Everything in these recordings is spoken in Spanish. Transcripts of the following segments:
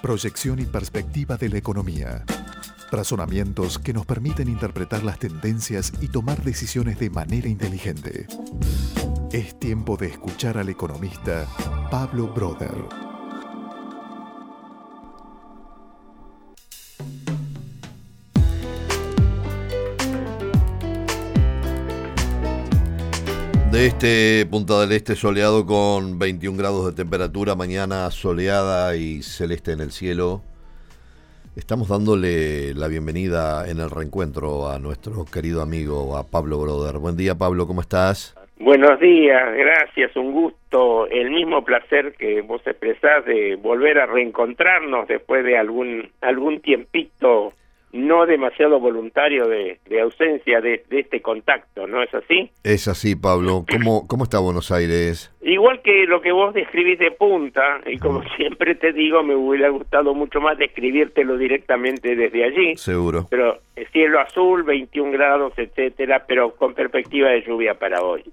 proyección y perspectiva de la economía. Razonamientos que nos permiten interpretar las tendencias y tomar decisiones de manera inteligente. Es tiempo de escuchar al economista Pablo Broder. De este Punta del Este soleado con 21 grados de temperatura, mañana soleada y celeste en el cielo. Estamos dándole la bienvenida en el reencuentro a nuestro querido amigo, a Pablo Broder. Buen día Pablo, ¿cómo estás? Buenos días, gracias, un gusto, el mismo placer que vos expresás de volver a reencontrarnos después de algún algún tiempito no demasiado voluntario de, ausencia de, este contacto, ¿no es así? Es así, Pablo. ¿Cómo, ¿Cómo está Buenos Aires? Igual que lo que vos describís de punta, y como siempre te digo, me hubiera gustado mucho más describírtelo directamente desde allí. Seguro. Pero cielo azul, 21 grados, etcétera, pero con perspectiva de lluvia para hoy.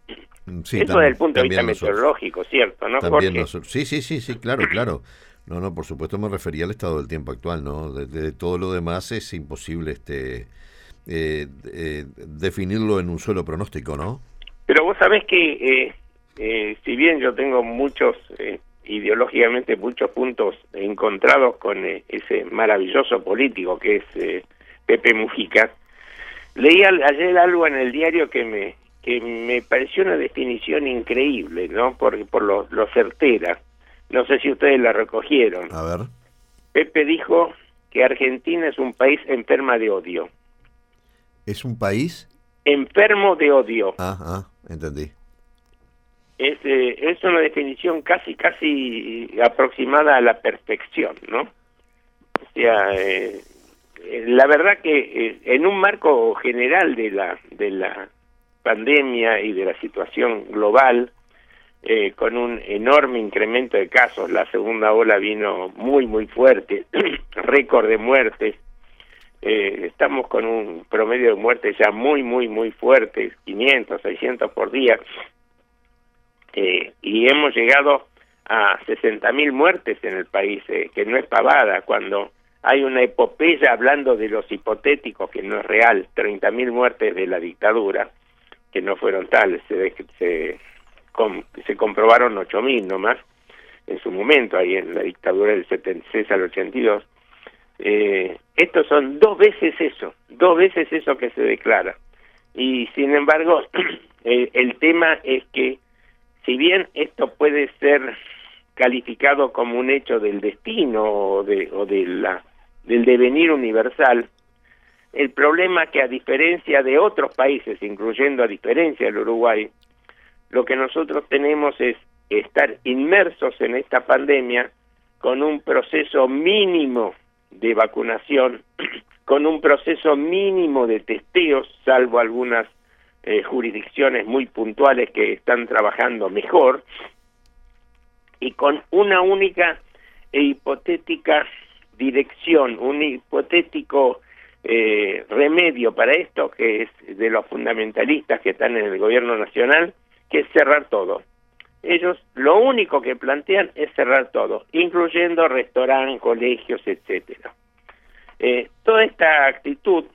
Mm, sí, Eso desde el punto de vista meteorológico, ¿cierto? ¿no, también Sí, sí, sí, sí, claro, claro. No, no, por supuesto me refería al estado del tiempo actual, ¿no? De, todo lo demás es imposible este eh, eh, definirlo en un solo pronóstico, ¿no? Pero vos sabés que, eh, si bien yo tengo muchos, ideológicamente muchos puntos encontrados con ese maravilloso político que es Pepe Mujica, leí ayer algo en el diario que me que me pareció una definición increíble, ¿no? Por, por lo certera no sé si ustedes la recogieron. A ver. Pepe dijo que Argentina es un país enferma de odio. ¿Es un país? Enfermo de odio. Ah, ah entendí. Es, eh, es una definición casi, casi aproximada a la perfección, ¿no? O sea, eh, la verdad que eh, en un marco general de la, de la pandemia y de la situación global, eh, con un enorme incremento de casos. La segunda ola vino muy, muy fuerte, récord de muertes. Eh, estamos con un promedio de muertes ya muy, muy, muy fuerte, 500, 600 por día. Eh, y hemos llegado a 60 mil muertes en el país, que no es pavada, cuando hay una epopeya hablando de los hipotéticos, que no es real, 30 mil muertes de la dictadura, que no fueron tales, se, se se comprobaron 8.000 nomás en su momento, ahí en la dictadura del 76 al 82. Eh, estos son dos veces eso, dos veces eso que se declara. Y sin embargo, el, tema es que si bien esto puede ser calificado como un hecho del destino o, de, o de la, del devenir universal, el problema que a diferencia de otros países, incluyendo a diferencia del Uruguay, lo que nosotros tenemos es estar inmersos en esta pandemia con un proceso mínimo de vacunación, con un proceso mínimo de testeos, salvo algunas eh, jurisdicciones muy puntuales que están trabajando mejor, y con una única e hipotética dirección, un hipotético eh, remedio para esto, que es de los fundamentalistas que están en el gobierno nacional, que es cerrar todo. Ellos lo único que plantean es cerrar todo, incluyendo restaurantes, colegios, etcétera. Eh, toda esta actitud,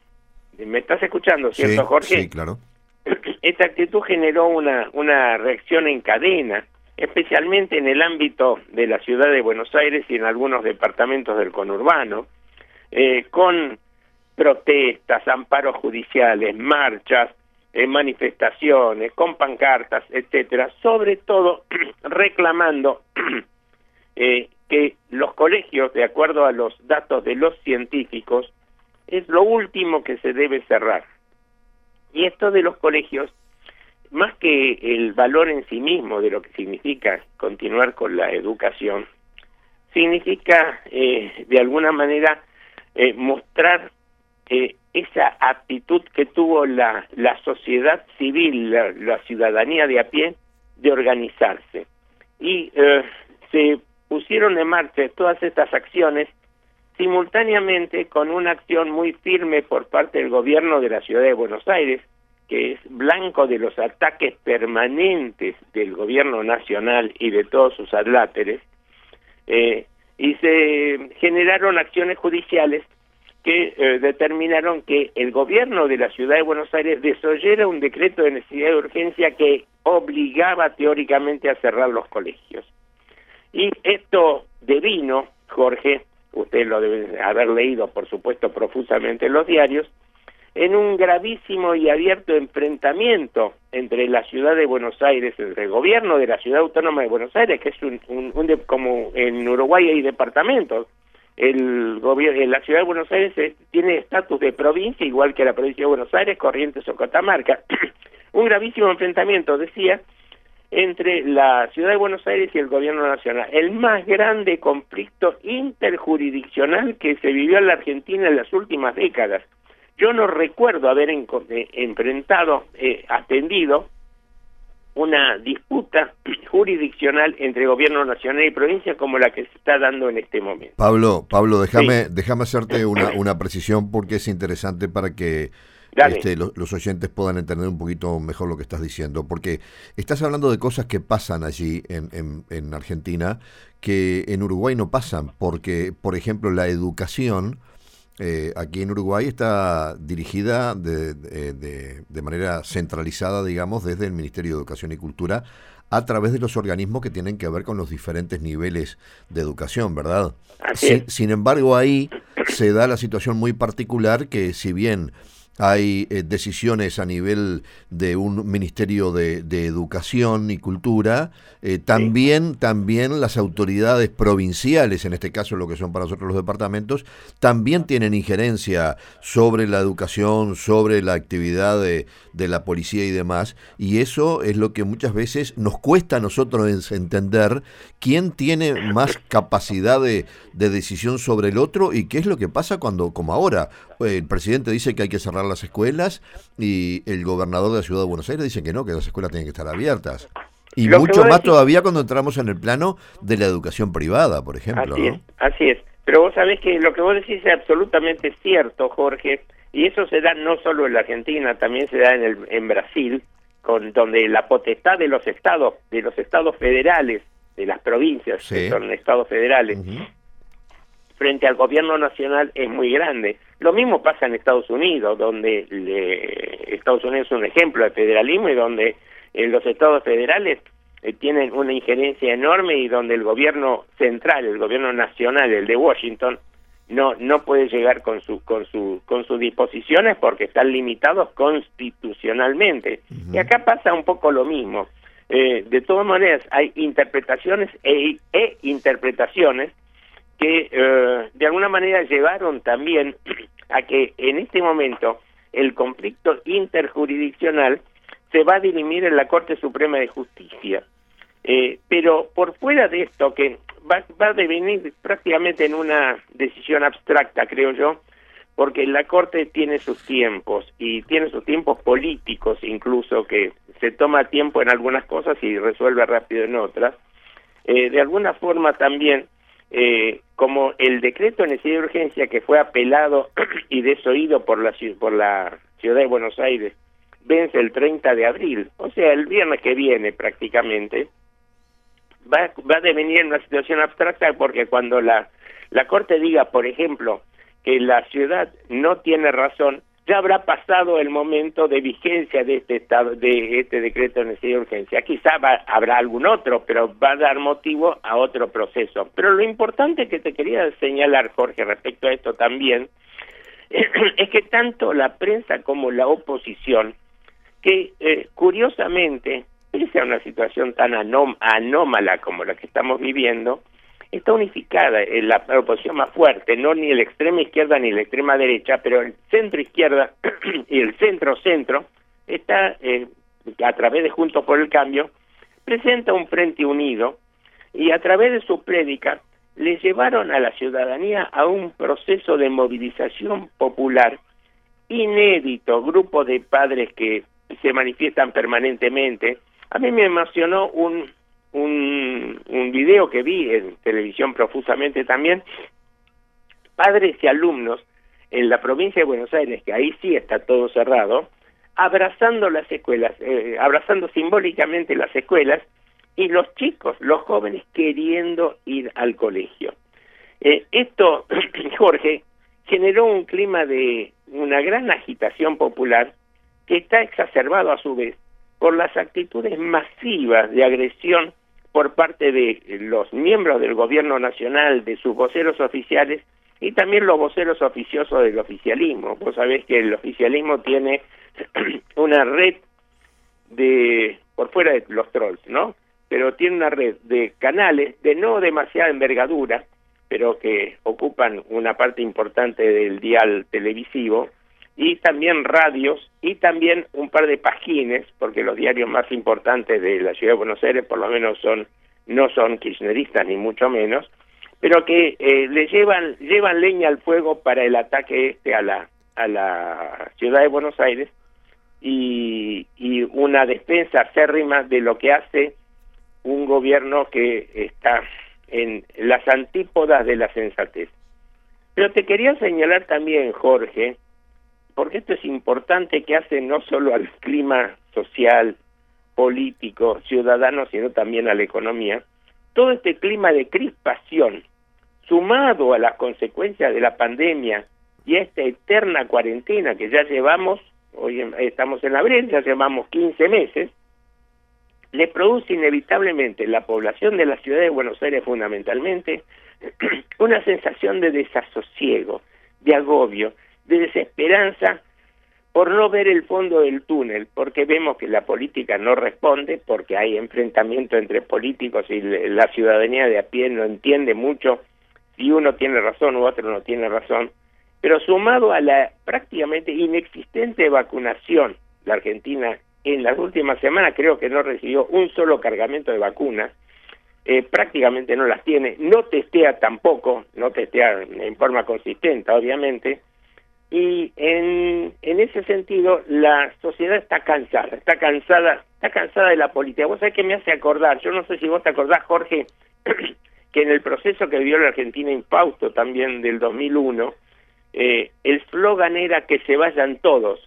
¿me estás escuchando, cierto, Jorge? Sí, claro. Esta actitud generó una, una reacción en cadena, especialmente en el ámbito de la ciudad de Buenos Aires y en algunos departamentos del conurbano, eh, con protestas, amparos judiciales, marchas, en manifestaciones, con pancartas, etcétera, sobre todo reclamando eh, que los colegios, de acuerdo a los datos de los científicos, es lo último que se debe cerrar. Y esto de los colegios, más que el valor en sí mismo de lo que significa continuar con la educación, significa eh, de alguna manera eh, mostrar eh, esa actitud que tuvo la, sociedad civil, la, ciudadanía de a pie, de organizarse. Y eh, se pusieron en marcha todas estas acciones simultáneamente con una acción muy firme por parte del gobierno de la ciudad de Buenos Aires, que es blanco de los ataques permanentes del gobierno nacional y de todos sus adláteres, eh, y se generaron acciones judiciales que eh, determinaron que el gobierno de la ciudad de Buenos Aires desoyera un decreto de necesidad de urgencia que obligaba teóricamente a cerrar los colegios. Y esto devino, Jorge, usted lo debe haber leído, por supuesto, profusamente en los diarios, en un gravísimo y abierto enfrentamiento entre la ciudad de Buenos Aires, entre el gobierno de la ciudad autónoma de Buenos Aires, que es un, como en Uruguay hay departamentos, el gobierno, la ciudad de Buenos Aires tiene estatus de provincia, igual que la provincia de Buenos Aires, Corrientes o Catamarca. un gravísimo enfrentamiento, decía, entre la ciudad de Buenos Aires y el gobierno nacional, el más grande conflicto interjurisdiccional que se vivió en la Argentina en las últimas décadas yo no recuerdo haber eh, enfrentado, eh, atendido una disputa jurisdiccional entre gobierno nacional y provincia como la que se está dando en este momento. Pablo, Pablo, déjame, déjame hacerte una, una precisión porque es interesante para que este, los, oyentes puedan entender un poquito mejor lo que estás diciendo, porque estás hablando de cosas que pasan allí en, en, en Argentina que en Uruguay no pasan, porque, por ejemplo, la educación eh, aquí en Uruguay está dirigida de, de, manera centralizada, digamos, desde el Ministerio de Educación y Cultura a través de los organismos que tienen que ver con los diferentes niveles de educación, ¿verdad? sin embargo, ahí se da la situación muy particular que si bien hay eh, decisiones a nivel de un Ministerio de, Educación y Cultura, eh, también, también las autoridades provinciales, en este caso lo que son para nosotros los departamentos, también tienen injerencia sobre la educación, sobre la actividad de, de la policía y demás, y eso es lo que muchas veces nos cuesta a nosotros entender quién tiene más capacidad de, de decisión sobre el otro y qué es lo que pasa cuando, como ahora, el presidente dice que hay que cerrar las escuelas y el gobernador de la ciudad de Buenos Aires dice que no, que las escuelas tienen que estar abiertas. Y mucho más todavía cuando entramos en el plano de la educación privada, por ejemplo. Así es, así es. Pero vos sabés que lo que vos decís es absolutamente cierto, Jorge, y eso se da no solo en la Argentina, también se da en, el, en Brasil, con donde la potestad de los estados, de los estados federales, de las provincias, que son estados federales, frente al gobierno nacional es muy grande. Lo mismo pasa en Estados Unidos, donde Estados Unidos es un ejemplo de federalismo y donde en los estados federales eh, tienen una injerencia enorme y donde el gobierno central, el gobierno nacional, el de Washington, no no puede llegar con su con su con sus disposiciones porque están limitados constitucionalmente. Y acá pasa un poco lo mismo. Eh, de todas maneras, hay interpretaciones e, e interpretaciones que eh, de alguna manera llevaron también a que en este momento el conflicto interjurisdiccional se va a dirimir en la Corte Suprema de Justicia. Eh, pero por fuera de esto, que va, va a devenir prácticamente en una decisión abstracta, creo yo, porque la Corte tiene sus tiempos y tiene sus tiempos políticos incluso, que se toma tiempo en algunas cosas y resuelve rápido en otras. Eh, de alguna forma también eh, como el decreto de necesidad de urgencia que fue apelado y desoído por la, por la ciudad de Buenos Aires vence el 30 de abril, o sea, el viernes que viene prácticamente, va, va a devenir en una situación abstracta porque cuando la, la Corte diga, por ejemplo, que la ciudad no tiene razón, ya habrá pasado el momento de vigencia de este estado, de este decreto de necesidad de urgencia. Quizá habrá algún otro, pero va a dar motivo a otro proceso. Pero lo importante que te quería señalar, Jorge, respecto a esto también, es que tanto la prensa como la oposición, que eh, curiosamente, pese a una situación tan anómala como la que estamos viviendo, está unificada en la oposición más fuerte, no ni la extrema izquierda ni la extrema derecha, pero el centro izquierda y el centro centro está eh, a través de Juntos por el Cambio presenta un frente unido y a través de su prédica le llevaron a la ciudadanía a un proceso de movilización popular inédito, grupo de padres que se manifiestan permanentemente. A mí me emocionó un un, un video que vi en televisión profusamente también, padres y alumnos en la provincia de Buenos Aires, que ahí sí está todo cerrado, abrazando las escuelas, eh, abrazando simbólicamente las escuelas y los chicos, los jóvenes queriendo ir al colegio. Eh, esto, Jorge, generó un clima de una gran agitación popular que está exacerbado a su vez por las actitudes masivas de agresión por parte de los miembros del gobierno nacional, de sus voceros oficiales y también los voceros oficiosos del oficialismo. Vos sabés que el oficialismo tiene una red de, por fuera de los trolls, ¿no? Pero tiene una red de canales de no demasiada envergadura, pero que ocupan una parte importante del dial televisivo, y también radios, y también un par de pagines, porque los diarios más importantes de la ciudad de Buenos Aires, por lo menos son no son kirchneristas ni mucho menos, pero que eh, le llevan llevan leña al fuego para el ataque este a la a la ciudad de Buenos Aires y, y una defensa acérrima de lo que hace un gobierno que está en las antípodas de la sensatez. Pero te quería señalar también, Jorge, porque esto es importante que hace no solo al clima social, político, ciudadano, sino también a la economía, todo este clima de crispación, sumado a las consecuencias de la pandemia y a esta eterna cuarentena que ya llevamos, hoy estamos en abril, ya llevamos 15 meses, le produce inevitablemente la población de la ciudad de Buenos Aires fundamentalmente una sensación de desasosiego, de agobio, de desesperanza por no ver el fondo del túnel, porque vemos que la política no responde, porque hay enfrentamiento entre políticos y la ciudadanía de a pie no entiende mucho si uno tiene razón u otro no tiene razón, pero sumado a la prácticamente inexistente vacunación, la Argentina en las últimas semanas creo que no recibió un solo cargamento de vacunas, eh, prácticamente no las tiene, no testea tampoco, no testea en forma consistente, obviamente, y en, en ese sentido la sociedad está cansada, está cansada, está cansada de la política. Vos sabés que me hace acordar, yo no sé si vos te acordás, Jorge, que en el proceso que vivió la Argentina Infausto también del 2001, eh, el slogan era que se vayan todos,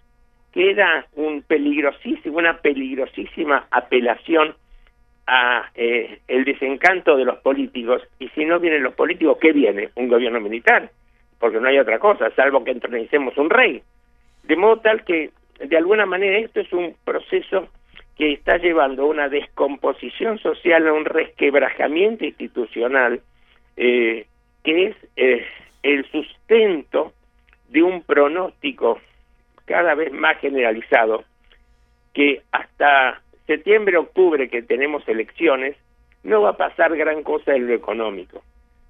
que era un peligrosísimo, una peligrosísima apelación a eh, el desencanto de los políticos y si no vienen los políticos, ¿qué viene? Un gobierno militar, porque no hay otra cosa, salvo que entronicemos un rey. De modo tal que, de alguna manera, esto es un proceso que está llevando a una descomposición social, a un resquebrajamiento institucional, eh, que es eh, el sustento de un pronóstico cada vez más generalizado, que hasta septiembre, octubre, que tenemos elecciones, no va a pasar gran cosa en lo económico,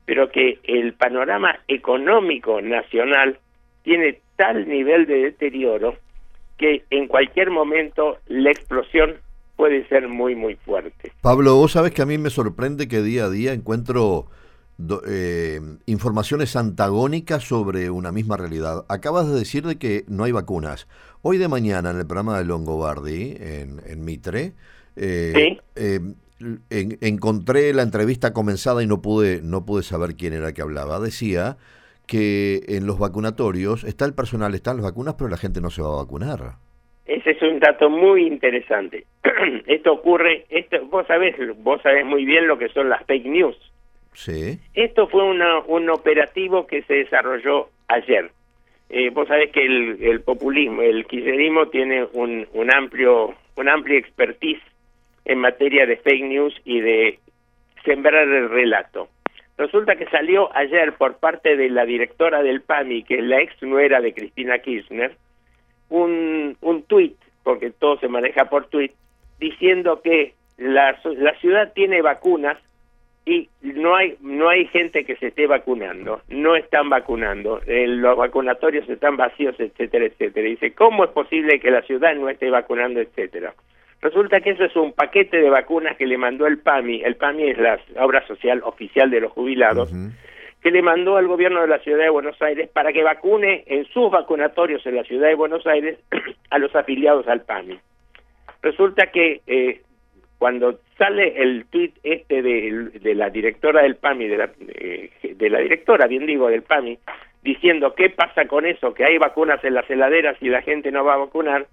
pero que el panorama económico nacional tiene tal nivel de deterioro que en cualquier momento la explosión puede ser muy, muy fuerte. Pablo, vos sabes que a mí me sorprende que día a día encuentro eh, informaciones antagónicas sobre una misma realidad. Acabas de decir de que no hay vacunas. Hoy de mañana en el programa de Longobardi, en, Mitre, eh, eh, encontré la entrevista comenzada y no pude, no pude saber quién era que hablaba. Decía que en los vacunatorios está el personal, están las vacunas, pero la gente no se va a vacunar. Ese es un dato muy interesante. esto ocurre, esto, vos sabés, vos sabés muy bien lo que son las fake news. Sí. Esto fue un operativo que se desarrolló ayer. Eh, vos sabés que el, populismo, el kirchnerismo tiene un, un amplio, una amplia expertise en materia de fake news y de sembrar el relato. Resulta que salió ayer por parte de la directora del PAMI, que es la ex nuera de Cristina Kirchner, un, un tuit, porque todo se maneja por tuit, diciendo que la, la ciudad tiene vacunas y no hay no hay gente que se esté vacunando, no están vacunando, eh, los vacunatorios están vacíos, etcétera, etcétera. Dice, ¿cómo es posible que la ciudad no esté vacunando, etcétera? Resulta que eso es un paquete de vacunas que le mandó el PAMI, el PAMI es la obra social oficial de los jubilados, que le mandó al gobierno de la ciudad de Buenos Aires para que vacune en sus vacunatorios en la ciudad de Buenos Aires a los afiliados al PAMI. Resulta que eh, cuando sale el tuit este de, la directora del PAMI, de la, de, la directora, bien digo, del PAMI, diciendo qué pasa con eso, que hay vacunas en las heladeras y la gente no va a vacunar,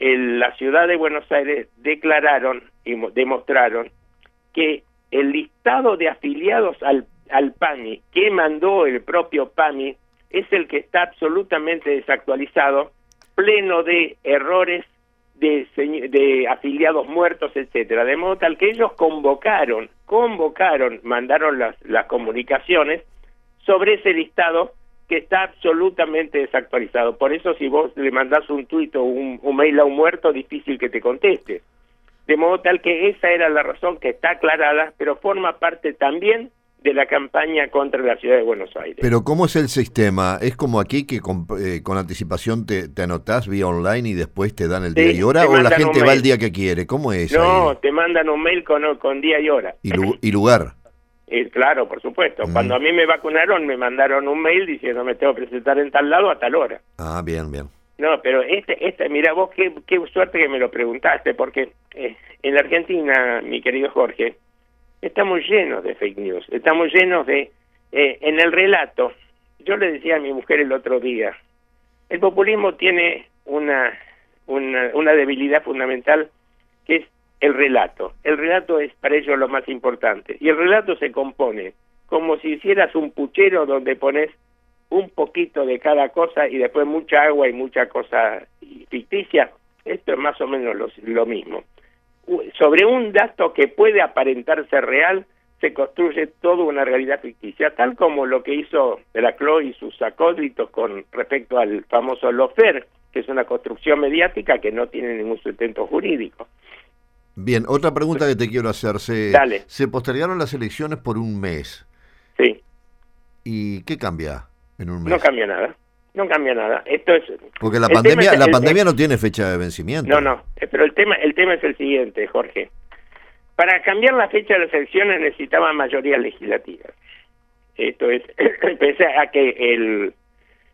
en la ciudad de Buenos Aires declararon y demostraron que el listado de afiliados al, al PAMI que mandó el propio PAMI es el que está absolutamente desactualizado, pleno de errores de, de afiliados muertos, etcétera, de modo tal que ellos convocaron, convocaron, mandaron las, las comunicaciones sobre ese listado que está absolutamente desactualizado. Por eso si vos le mandás un tuit o un, un mail a un muerto, difícil que te conteste. De modo tal que esa era la razón que está aclarada, pero forma parte también de la campaña contra la ciudad de Buenos Aires. Pero ¿cómo es el sistema? ¿Es como aquí que con, eh, con anticipación te, te, anotás vía online y después te dan el día y hora? ¿O la gente va el día que quiere? ¿Cómo es? No, te mandan un mail con, con día y hora. ¿Y, y lugar? Eh, claro, por supuesto. Mm. Cuando a mí me vacunaron, me mandaron un mail diciendo me tengo que presentar en tal lado a tal hora. Ah, bien, bien. No, pero este, este, mira vos qué, qué suerte que me lo preguntaste, porque eh, en la Argentina, mi querido Jorge, estamos llenos de fake news, estamos llenos de... Eh, en el relato, yo le decía a mi mujer el otro día, el populismo tiene una, una, una debilidad fundamental que es el relato. El relato es para ellos lo más importante. Y el relato se compone como si hicieras un puchero donde pones un poquito de cada cosa y después mucha agua y mucha cosa ficticia. Esto es más o menos lo, lo mismo sobre un dato que puede aparentarse real, se construye toda una realidad ficticia, tal como lo que hizo Delacroix y sus acólitos con respecto al famoso Lofer, que es una construcción mediática que no tiene ningún sustento jurídico. Bien, otra pregunta que te quiero hacer. Se, se postergaron las elecciones por un mes. Sí. ¿Y qué cambia en un mes? No cambia nada. No cambia nada. Esto es porque la pandemia, la pandemia no tiene fecha de vencimiento. No, no. Eh, pero el tema, el tema es el siguiente, Jorge. Para cambiar la fecha de las elecciones necesitaban mayoría legislativa. Esto es, pese a que el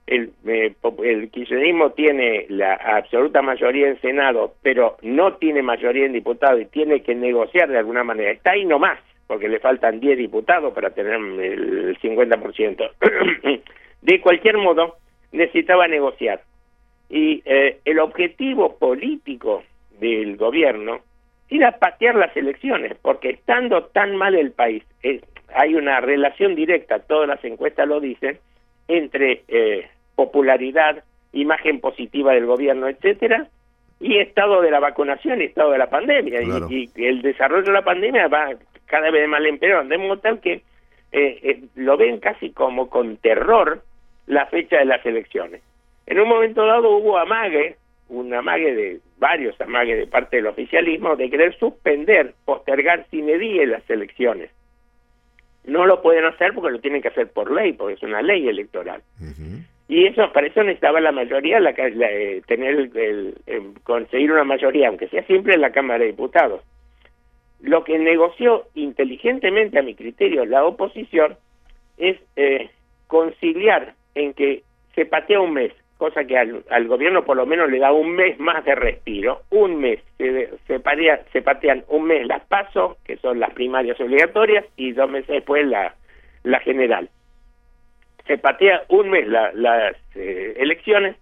el, eh, el kirchnerismo tiene la absoluta mayoría en Senado, pero no tiene mayoría en diputados y tiene que negociar de alguna manera. Está ahí nomás, porque le faltan 10 diputados para tener el 50%. de cualquier modo, necesitaba negociar. Y eh, el objetivo político del gobierno era patear las elecciones, porque estando tan mal el país, eh, hay una relación directa, todas las encuestas lo dicen, entre eh, popularidad, imagen positiva del gobierno, etcétera, y estado de la vacunación y estado de la pandemia. Y, el desarrollo de la pandemia va cada vez más en de modo tal que lo ven casi como con terror la fecha de las elecciones. En un momento dado hubo amague, un amague de varios amagues de parte del oficialismo de querer suspender, postergar sin die las elecciones. No lo pueden hacer porque lo tienen que hacer por ley, porque es una ley electoral. Y eso para eso necesitaba la mayoría, la, eh, tener el, conseguir una mayoría, aunque sea siempre en la Cámara de Diputados. Lo que negoció inteligentemente, a mi criterio, la oposición es eh, conciliar en que se patea un mes, cosa que al, gobierno por lo menos le da un mes más de respiro, un mes, se, se, se patean un mes las pasos, que son las primarias obligatorias, y dos meses después la, la general. Se patea un mes las eh, elecciones,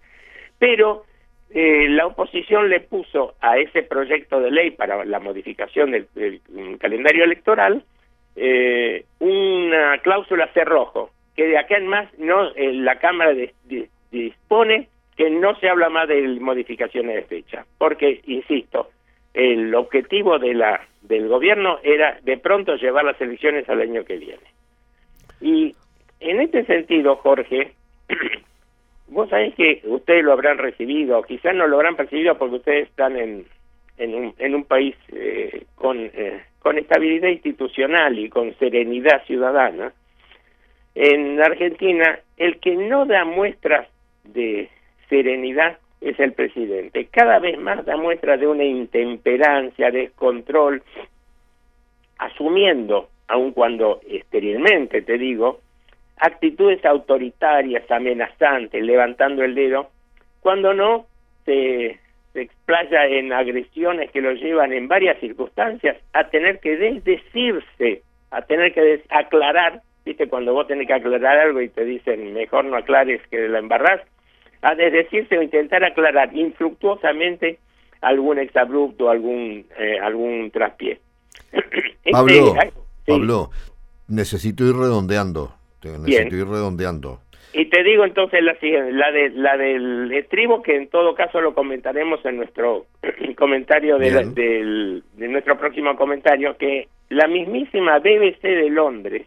pero eh, la oposición le puso a ese proyecto de ley para la modificación del, calendario electoral eh, una cláusula cerrojo, que de acá en más no eh, la Cámara dispone que no se habla más de modificaciones de fecha, porque, insisto, el objetivo de la del gobierno era de pronto llevar las elecciones al año que viene. Y en este sentido, Jorge, vos sabés que ustedes lo habrán recibido, quizás no lo habrán percibido porque ustedes están en, en, un, en un país eh, con, eh, con estabilidad institucional y con serenidad ciudadana, en Argentina, el que no da muestras de serenidad es el presidente. Cada vez más da muestras de una intemperancia, descontrol, asumiendo, aun cuando esterilmente te digo, actitudes autoritarias, amenazantes, levantando el dedo, cuando no se, se explaya en agresiones que lo llevan en varias circunstancias a tener que desdecirse, a tener que aclarar viste cuando vos tenés que aclarar algo y te dicen mejor no aclares que la embarrás, ha de decirse o intentar aclarar infructuosamente algún exabrupto, algún eh, algún traspié. Pablo, este, Pablo, necesito ir redondeando. Necesito ir redondeando. Y te digo entonces la siguiente, la de la del estribo que en todo caso lo comentaremos en nuestro comentario de, del, de nuestro próximo comentario que la mismísima BBC de Londres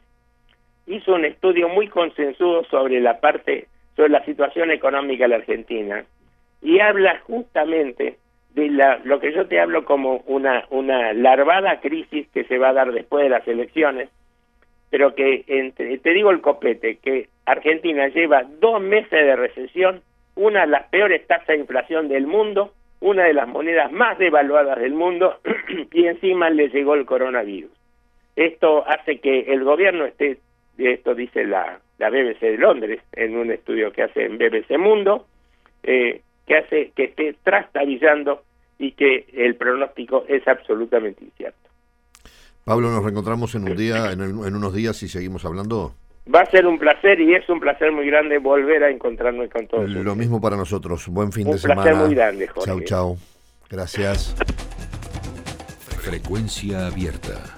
hizo un estudio muy consensuado sobre la parte sobre la situación económica de la Argentina y habla justamente de la, lo que yo te hablo como una una larvada crisis que se va a dar después de las elecciones pero que te digo el copete, que Argentina lleva dos meses de recesión, una de las peores tasas de inflación del mundo, una de las monedas más devaluadas del mundo y encima le llegó el coronavirus. Esto hace que el gobierno esté, esto dice la, la BBC de Londres en un estudio que hace en BBC Mundo, eh, que hace que esté trastabillando y que el pronóstico es absolutamente incierto. Pablo, nos reencontramos en un día, en, unos días y seguimos hablando. Va a ser un placer y es un placer muy grande volver a encontrarnos con todos. Lo mismo para nosotros. Buen fin de semana. Un placer muy grande, Jorge. Chau, chau. Gracias. Frecuencia abierta.